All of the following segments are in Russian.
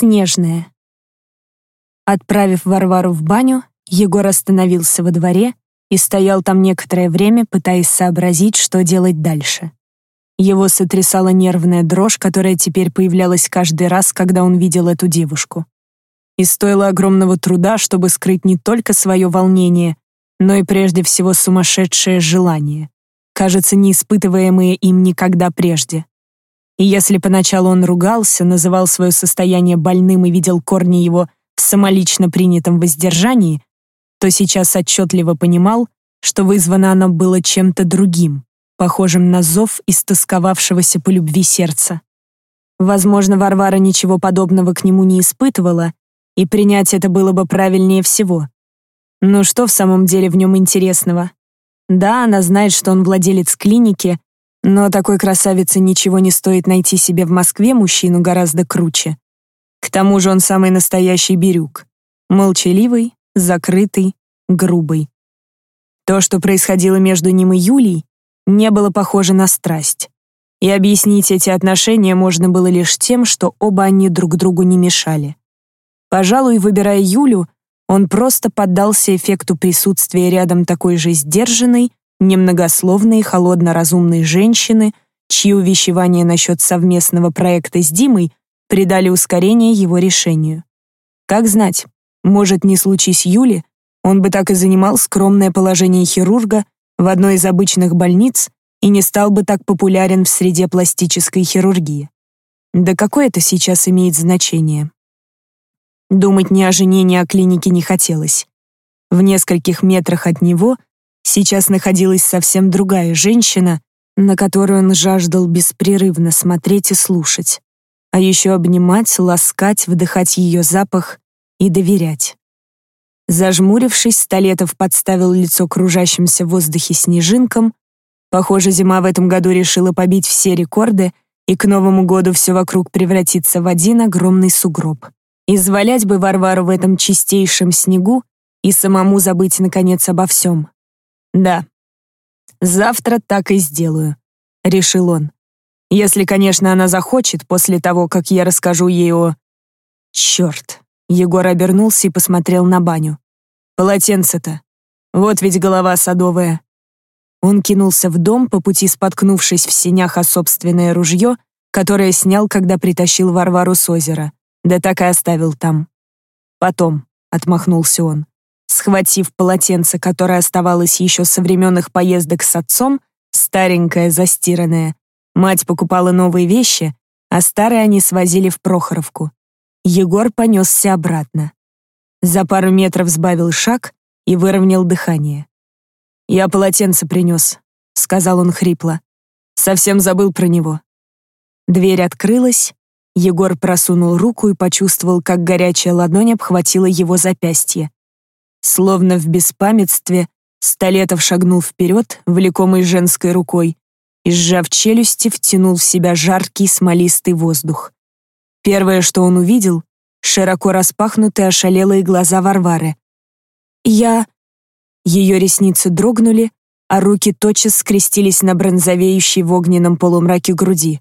Снежная. Отправив Варвару в баню, Егор остановился во дворе и стоял там некоторое время, пытаясь сообразить, что делать дальше. Его сотрясала нервная дрожь, которая теперь появлялась каждый раз, когда он видел эту девушку. И стоило огромного труда, чтобы скрыть не только свое волнение, но и прежде всего сумасшедшее желание, кажется, не испытываемое им никогда прежде. И если поначалу он ругался, называл свое состояние больным и видел корни его в самолично принятом воздержании, то сейчас отчетливо понимал, что вызвано оно было чем-то другим, похожим на зов истосковавшегося по любви сердца. Возможно, Варвара ничего подобного к нему не испытывала, и принять это было бы правильнее всего. Но что в самом деле в нем интересного? Да, она знает, что он владелец клиники, но такой красавице ничего не стоит найти себе в Москве мужчину гораздо круче. К тому же он самый настоящий бирюк. Молчаливый, закрытый, грубый. То, что происходило между ним и Юлей, не было похоже на страсть. И объяснить эти отношения можно было лишь тем, что оба они друг другу не мешали. Пожалуй, выбирая Юлю, он просто поддался эффекту присутствия рядом такой же сдержанной, немногословной, холодно-разумной женщины, чьи увещевания насчет совместного проекта с Димой придали ускорение его решению. Как знать, может, не случись Юли, он бы так и занимал скромное положение хирурга в одной из обычных больниц и не стал бы так популярен в среде пластической хирургии. Да какое это сейчас имеет значение? Думать ни о жене, ни о клинике не хотелось. В нескольких метрах от него — Сейчас находилась совсем другая женщина, на которую он жаждал беспрерывно смотреть и слушать, а еще обнимать, ласкать, вдыхать ее запах и доверять. Зажмурившись, Столетов подставил лицо кружащимся в воздухе снежинкам. Похоже, зима в этом году решила побить все рекорды, и к Новому году все вокруг превратится в один огромный сугроб. Извалять бы Варвару в этом чистейшем снегу и самому забыть, наконец, обо всем. «Да, завтра так и сделаю», — решил он. «Если, конечно, она захочет после того, как я расскажу ей о...» «Черт!» — Егор обернулся и посмотрел на баню. «Полотенце-то! Вот ведь голова садовая!» Он кинулся в дом, по пути споткнувшись в синях о собственное ружье, которое снял, когда притащил Варвару с озера. Да так и оставил там. «Потом», — отмахнулся он. Схватив полотенце, которое оставалось еще со времен их поездок с отцом, старенькое, застиранное, мать покупала новые вещи, а старые они свозили в Прохоровку. Егор понесся обратно. За пару метров сбавил шаг и выровнял дыхание. «Я полотенце принес», — сказал он хрипло. «Совсем забыл про него». Дверь открылась, Егор просунул руку и почувствовал, как горячая ладонь обхватила его запястье. Словно в беспамятстве, Столетов шагнул вперед, влекомый женской рукой, и, сжав челюсти, втянул в себя жаркий смолистый воздух. Первое, что он увидел, широко распахнутые ошалелые глаза Варвары. «Я...» Ее ресницы дрогнули, а руки тотчас скрестились на бронзовеющей в огненном полумраке груди.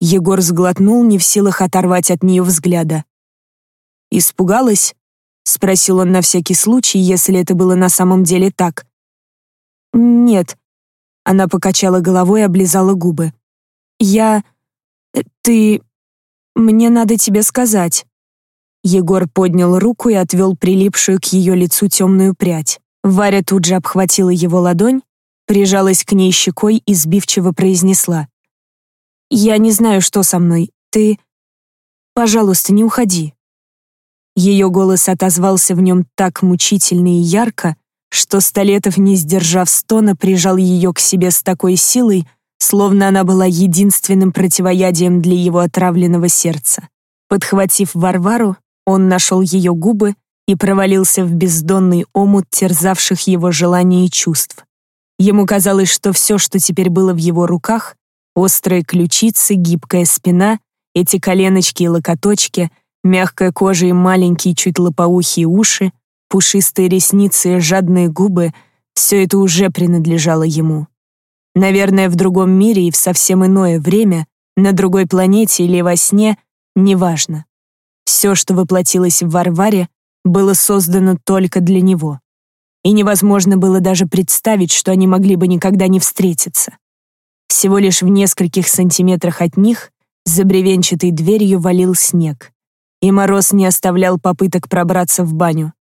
Егор сглотнул, не в силах оторвать от нее взгляда. Испугалась? — спросил он на всякий случай, если это было на самом деле так. «Нет». Она покачала головой и облизала губы. «Я... Э, ты... Мне надо тебе сказать». Егор поднял руку и отвел прилипшую к ее лицу темную прядь. Варя тут же обхватила его ладонь, прижалась к ней щекой и сбивчиво произнесла. «Я не знаю, что со мной. Ты... Пожалуйста, не уходи. Ее голос отозвался в нем так мучительно и ярко, что Столетов, не сдержав стона, прижал ее к себе с такой силой, словно она была единственным противоядием для его отравленного сердца. Подхватив Варвару, он нашел ее губы и провалился в бездонный омут терзавших его желаний и чувств. Ему казалось, что все, что теперь было в его руках, острые ключицы, гибкая спина, эти коленочки и локоточки, Мягкая кожа и маленькие, чуть лопоухие уши, пушистые ресницы и жадные губы — все это уже принадлежало ему. Наверное, в другом мире и в совсем иное время, на другой планете или во сне, неважно. Все, что воплотилось в Варваре, было создано только для него. И невозможно было даже представить, что они могли бы никогда не встретиться. Всего лишь в нескольких сантиметрах от них за бревенчатой дверью валил снег. И мороз не оставлял попыток пробраться в баню.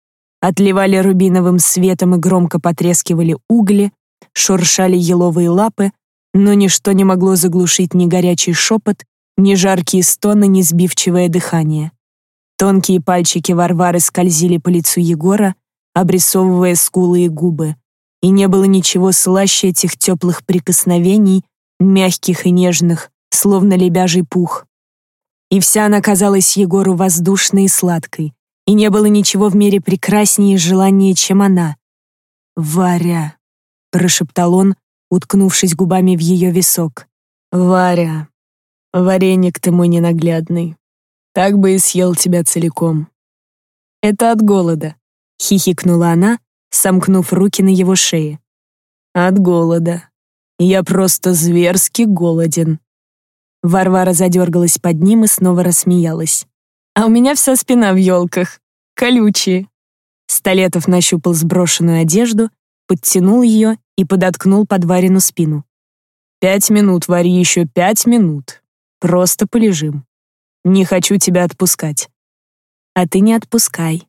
Отливали рубиновым светом и громко потрескивали угли, шуршали еловые лапы, но ничто не могло заглушить ни горячий шепот, ни жаркие стоны, ни сбивчивое дыхание. Тонкие пальчики Варвары скользили по лицу Егора, обрисовывая скулы и губы, и не было ничего слаще этих теплых прикосновений, мягких и нежных, словно лебяжий пух. И вся она казалась Егору воздушной и сладкой, и не было ничего в мире прекраснее и желаннее, чем она. «Варя», — прошептал он, уткнувшись губами в ее висок. «Варя, вареник ты мой ненаглядный, так бы и съел тебя целиком». «Это от голода», — хихикнула она, сомкнув руки на его шее. «От голода. Я просто зверски голоден». Варвара задергалась под ним и снова рассмеялась. «А у меня вся спина в елках. Колючие». Столетов нащупал сброшенную одежду, подтянул ее и подоткнул под Варину спину. «Пять минут, Вари, еще пять минут. Просто полежим. Не хочу тебя отпускать». «А ты не отпускай»,